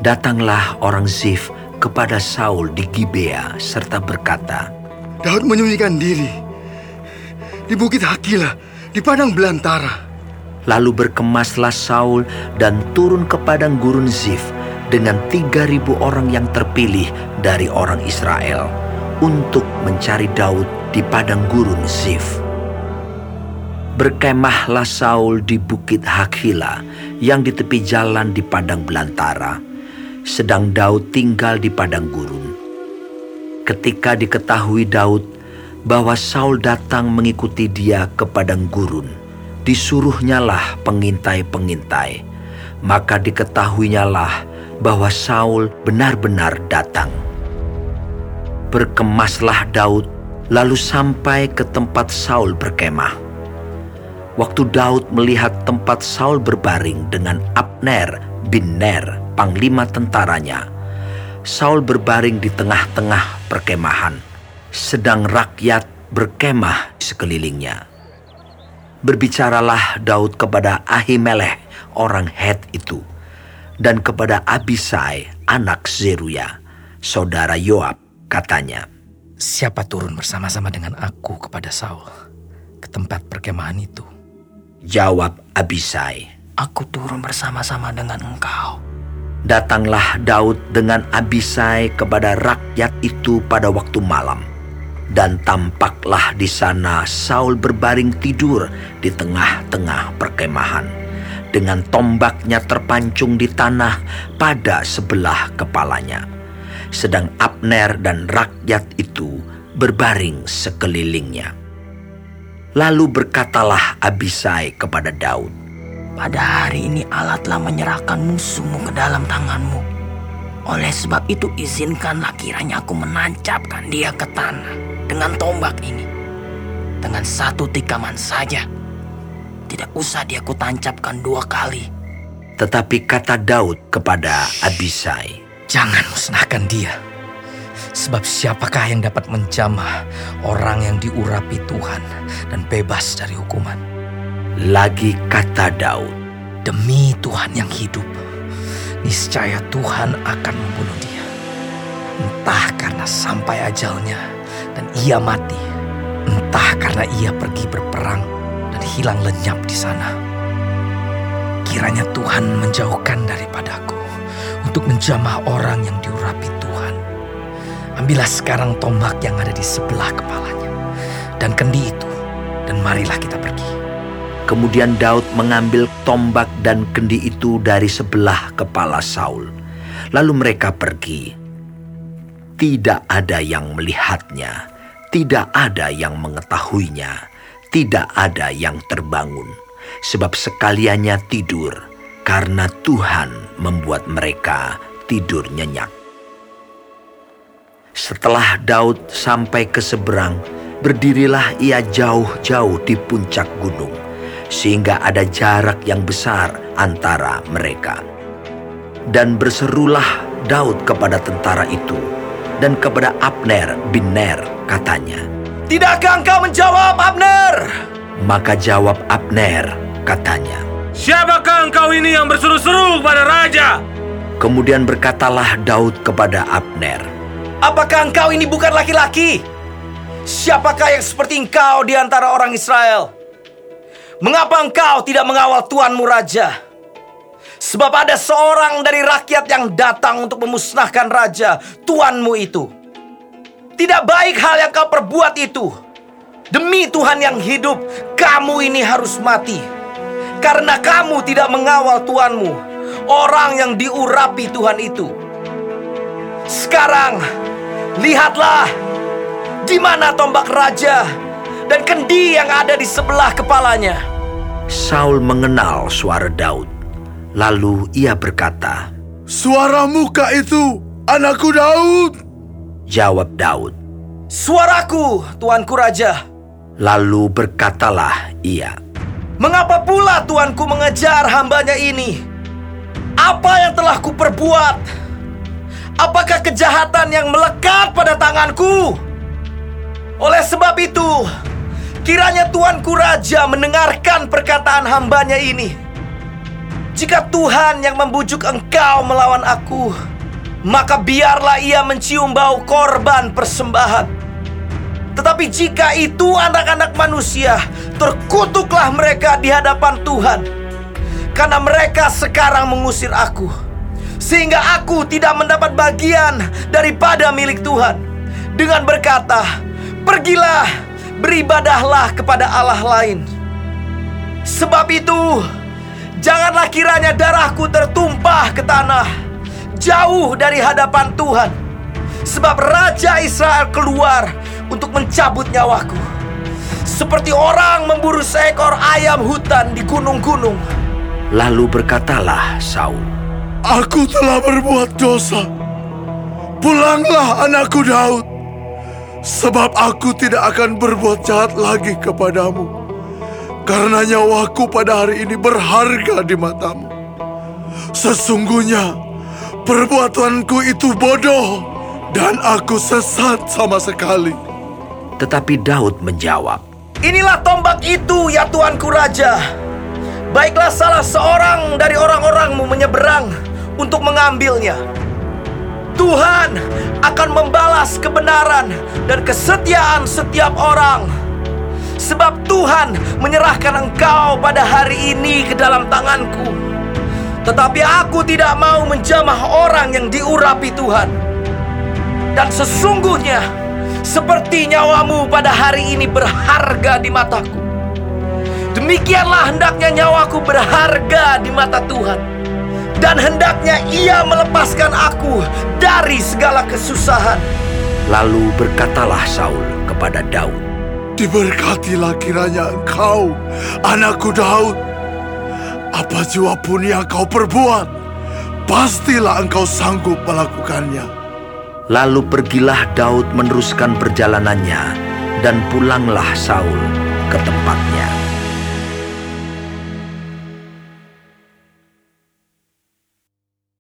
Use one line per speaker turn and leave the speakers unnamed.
Datanglah orang Zif kepada Saul di Gibea serta berkata,
Daud menyembunyikan diri di bukit Hakila di padang belantara.
Lalu berkemaslah Saul dan turun ke padang gurun Zif dengan tiga ribu orang yang terpilih dari orang Israel untuk mencari Daud di padang gurun Zif. Berkemahlah Saul di bukit Hakila yang di tepi jalan di padang belantara, sedang Daud tinggal di padang gurun. Ketika diketahui Daud bahwa Saul datang mengikuti dia ke padang gurun, disuruhnyalah pengintai-pengintai, maka diketahuinyalah bahwa Saul benar-benar datang. Berkemaslah Daud lalu sampai ke tempat Saul berkemah. Waktu Daud melihat tempat Saul berbaring dengan Abner bin Ner, panglima tentaranya, Saul berbaring di tengah-tengah perkemahan, sedang rakyat berkemah di sekelilingnya. Berbicaralah Daud kepada Ahimelech, orang Het itu, dan kepada Abisai, anak Zeruya, saudara Yoab, katanya,
Siapa turun bersama-sama dengan aku kepada Saul ke tempat perkemahan itu?
Jawab Abisai,
Aku turun bersama-sama dengan engkau.
Datanglah Daud dengan Abisai kepada rakyat itu pada waktu malam. Dan tampaklah di sana Saul berbaring tidur di tengah-tengah perkemahan. Dengan tombaknya terpancung di tanah pada sebelah kepalanya. Sedang Abner dan rakyat itu berbaring sekelilingnya. Lalu berkatalah Abisai kepada Daud,
Pada hari ini Allah telah menyerahkan musuhmu ke dalam tanganmu. Oleh sebab itu izinkanlah kiranya aku menancapkan dia ke tanah dengan tombak ini. Dengan satu tikaman saja. Tidak usah dia kutancapkan dua kali.
Tetapi kata Daud kepada Abisai,
Jangan musnahkan dia. Sebab siapakah yang dapat menjamah orang yang diurapi Tuhan dan bebas dari hukuman?
Lagi kata Daud,
Demi Tuhan yang hidup, niscaya Tuhan akan membunuh dia. Entah karena sampai ajalnya dan ia mati, entah karena ia pergi berperang dan hilang lenyap di sana. Kiranya Tuhan menjauhkan daripadaku untuk menjamah orang yang diurapi Tuhan. Ambillah sekarang tombak yang ada di sebelah kepalanya dan kendi itu, dan marilah kita pergi.
Kemudian Daud mengambil tombak dan kendi itu dari sebelah kepala Saul. Lalu mereka pergi. Tidak ada yang melihatnya, tidak ada yang mengetahuinya, tidak ada yang terbangun, sebab sekaliannya tidur, karena Tuhan membuat mereka tidur nyenyak. Setelah Daud sampai ke seberang, berdirilah ia jauh-jauh di puncak gunung, sehingga ada jarak yang besar antara mereka. Dan berserulah Daud kepada tentara itu, dan kepada Abner bin Ner katanya,
Tidakkah engkau menjawab, Abner?
Maka jawab Abner katanya,
Siapakah engkau ini yang berseru-seru kepada raja?
Kemudian berkatalah Daud kepada Abner,
Apakah engkau ini bukan laki-laki? Siapakah yang seperti engkau di antara orang Israel? Mengapa engkau tidak mengawal tuanmu raja? Sebab ada seorang dari rakyat yang datang untuk memusnahkan raja, tuanmu itu. Tidak baik hal yang kau perbuat itu. Demi Tuhan yang hidup, kamu ini harus mati. Karena kamu tidak mengawal tuanmu, orang yang diurapi Tuhan itu. Sekarang, lihatlah di mana tombak raja dan kendi yang ada di sebelah kepalanya.
Saul mengenal suara Daud. Lalu ia berkata,
Suara muka itu, anakku Daud.
Jawab Daud.
Suaraku, tuanku raja.
Lalu berkatalah ia,
Mengapa pula tuanku mengejar hambanya ini? Apa yang telah kuperbuat? Apakah kejahatan yang melekat pada tanganku? Oleh sebab itu, kiranya tuanku raja mendengarkan perkataan hambanya ini. Jika Tuhan yang membujuk engkau melawan aku, maka biarlah ia mencium bau korban persembahan. Tetapi jika itu anak-anak manusia, terkutuklah mereka di hadapan Tuhan. Karena mereka sekarang mengusir aku. Sehingga aku tidak mendapat bagian daripada milik Tuhan. Dengan berkata, Pergilah, beribadahlah kepada Allah lain. Sebab itu, janganlah kiranya darahku tertumpah ke tanah, jauh dari hadapan Tuhan. Sebab Raja Israel keluar untuk mencabut nyawaku. Seperti orang memburu seekor ayam hutan di gunung-gunung.
Lalu berkatalah Saul,
Aku telah berbuat dosa. Pulanglah anakku Daud. Sebab aku tidak akan berbuat jahat lagi kepadamu. Karena nyawaku pada hari ini berharga di matamu. Sesungguhnya perbuatanku itu bodoh dan aku sesat sama sekali.
tetapi Daud menjawab,
Inilah tombak itu ya Tuanku Raja. Baiklah salah seorang dari orang-orangmu menyeberang untuk mengambilnya. Tuhan akan membalas kebenaran dan kesetiaan setiap orang. Sebab Tuhan menyerahkan engkau pada hari ini ke dalam tanganku. Tetapi aku tidak mau menjamah orang yang diurapi Tuhan. Dan sesungguhnya seperti nyawamu pada hari ini berharga di mataku. Demikianlah hendaknya nyawaku berharga di mata Tuhan. Dan hendaknya ia melepaskan aku dari segala kesusahan.
lalu berkatalah Saul kepada Daud,
Diberkatilah kiranya engkau, anakku Daud. Apa jua pun yang kau perbuat, pastilah engkau sanggup melakukannya.
Lalu pergilah Daud meneruskan perjalanannya dan pulanglah Saul ke tempatnya.